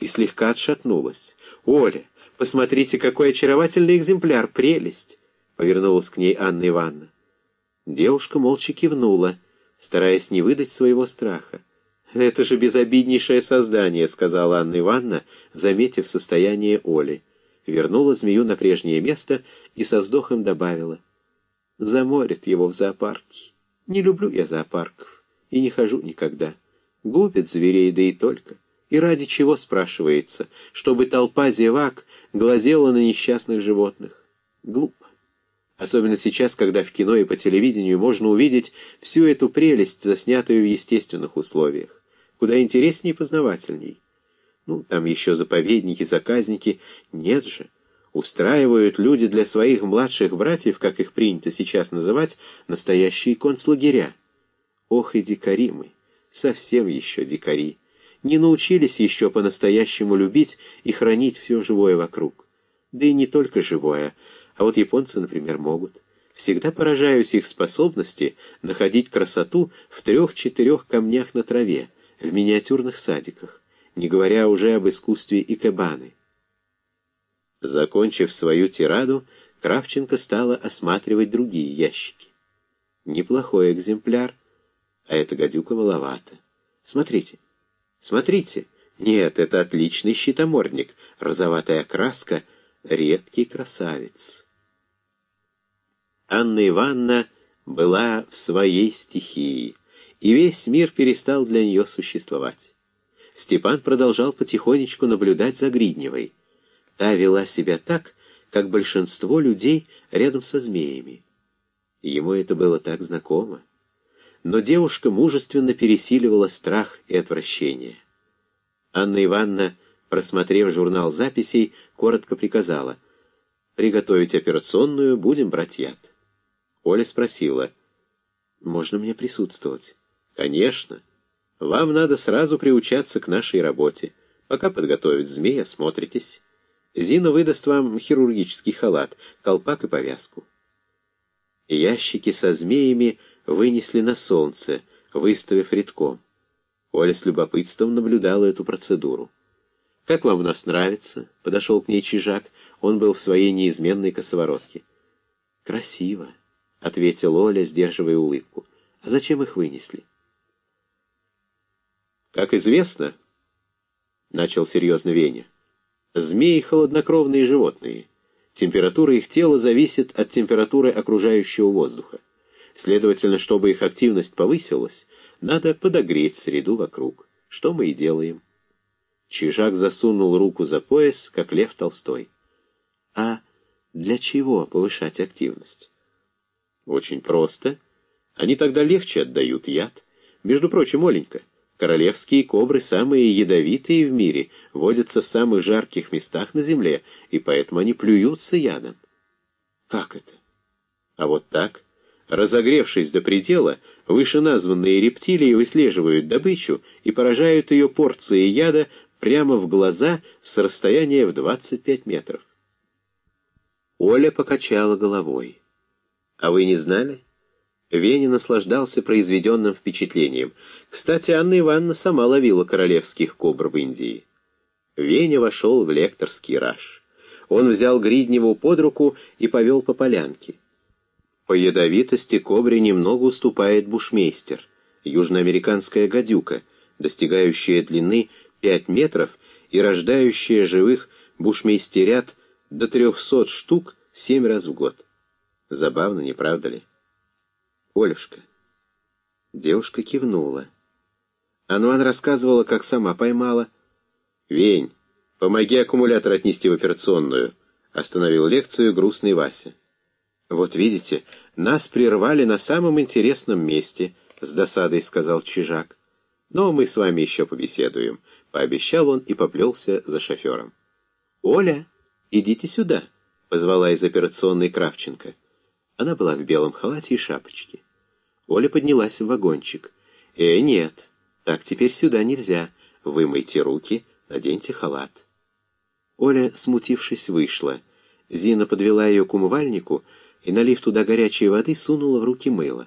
и слегка отшатнулась. «Оля, посмотрите, какой очаровательный экземпляр! Прелесть!» — повернулась к ней Анна Ивановна. Девушка молча кивнула, стараясь не выдать своего страха. «Это же безобиднейшее создание», — сказала Анна Ивановна, заметив состояние Оли. Вернула змею на прежнее место и со вздохом добавила. «Заморит его в зоопарке. Не люблю я зоопарков и не хожу никогда. Губят зверей, да и только. И ради чего, спрашивается, чтобы толпа зевак глазела на несчастных животных? Глупо. Особенно сейчас, когда в кино и по телевидению можно увидеть всю эту прелесть, заснятую в естественных условиях. Куда интереснее и познавательней. Ну, там еще заповедники, заказники. Нет же. Устраивают люди для своих младших братьев, как их принято сейчас называть, настоящие концлагеря. Ох и дикари мы, совсем еще дикари. Не научились еще по-настоящему любить и хранить все живое вокруг. Да и не только живое, а вот японцы, например, могут. Всегда поражаюсь их способности находить красоту в трех-четырех камнях на траве, в миниатюрных садиках, не говоря уже об искусстве икебаны. Закончив свою тираду, Кравченко стала осматривать другие ящики. Неплохой экземпляр, а эта гадюка маловато. Смотрите, смотрите. Нет, это отличный щитомордник, розоватая краска, редкий красавец. Анна Ивановна была в своей стихии, и весь мир перестал для нее существовать. Степан продолжал потихонечку наблюдать за Гридневой. Та вела себя так, как большинство людей рядом со змеями. Ему это было так знакомо. Но девушка мужественно пересиливала страх и отвращение. Анна Ивановна, просмотрев журнал записей, коротко приказала «Приготовить операционную, будем брать яд». Оля спросила, «Можно мне присутствовать?» «Конечно. Вам надо сразу приучаться к нашей работе. Пока подготовить змей, осмотритесь. Зина выдаст вам хирургический халат, колпак и повязку». Ящики со змеями вынесли на солнце, выставив редком. Оля с любопытством наблюдала эту процедуру. «Как вам у нас нравится?» — подошел к ней Чижак. Он был в своей неизменной косоворотке. «Красиво». — ответила Оля, сдерживая улыбку. «А зачем их вынесли?» «Как известно, — начал серьезно Веня, — змеи — холоднокровные животные. Температура их тела зависит от температуры окружающего воздуха. Следовательно, чтобы их активность повысилась, надо подогреть среду вокруг, что мы и делаем». Чижак засунул руку за пояс, как лев Толстой. «А для чего повышать активность?» Очень просто. Они тогда легче отдают яд. Между прочим, Оленька, королевские кобры, самые ядовитые в мире, водятся в самых жарких местах на земле, и поэтому они плюются ядом. Как это? А вот так. Разогревшись до предела, вышеназванные рептилии выслеживают добычу и поражают ее порцией яда прямо в глаза с расстояния в 25 метров. Оля покачала головой. А вы не знали? Веня наслаждался произведенным впечатлением. Кстати, Анна Ивановна сама ловила королевских кобр в Индии. Веня вошел в лекторский раж. Он взял Гридневу под руку и повел по полянке. По ядовитости кобре немного уступает бушмейстер, южноамериканская гадюка, достигающая длины 5 метров и рождающая живых бушмейстерят до 300 штук 7 раз в год. Забавно, не правда ли? Олюшка. Девушка кивнула. Ануан рассказывала, как сама поймала. «Вень, помоги аккумулятор отнести в операционную», — остановил лекцию грустный Вася. «Вот видите, нас прервали на самом интересном месте», — с досадой сказал Чижак. «Но мы с вами еще побеседуем», — пообещал он и поплелся за шофером. «Оля, идите сюда», — позвала из операционной Кравченко. Она была в белом халате и шапочке. Оля поднялась в вагончик. «Э, нет, так теперь сюда нельзя. Вымойте руки, наденьте халат». Оля, смутившись, вышла. Зина подвела ее к умывальнику и, налив туда горячей воды, сунула в руки мыло.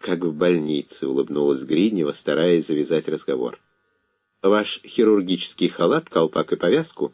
«Как в больнице», — улыбнулась Гриднева, стараясь завязать разговор. Ваш хирургический халат, колпак и повязку